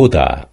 护的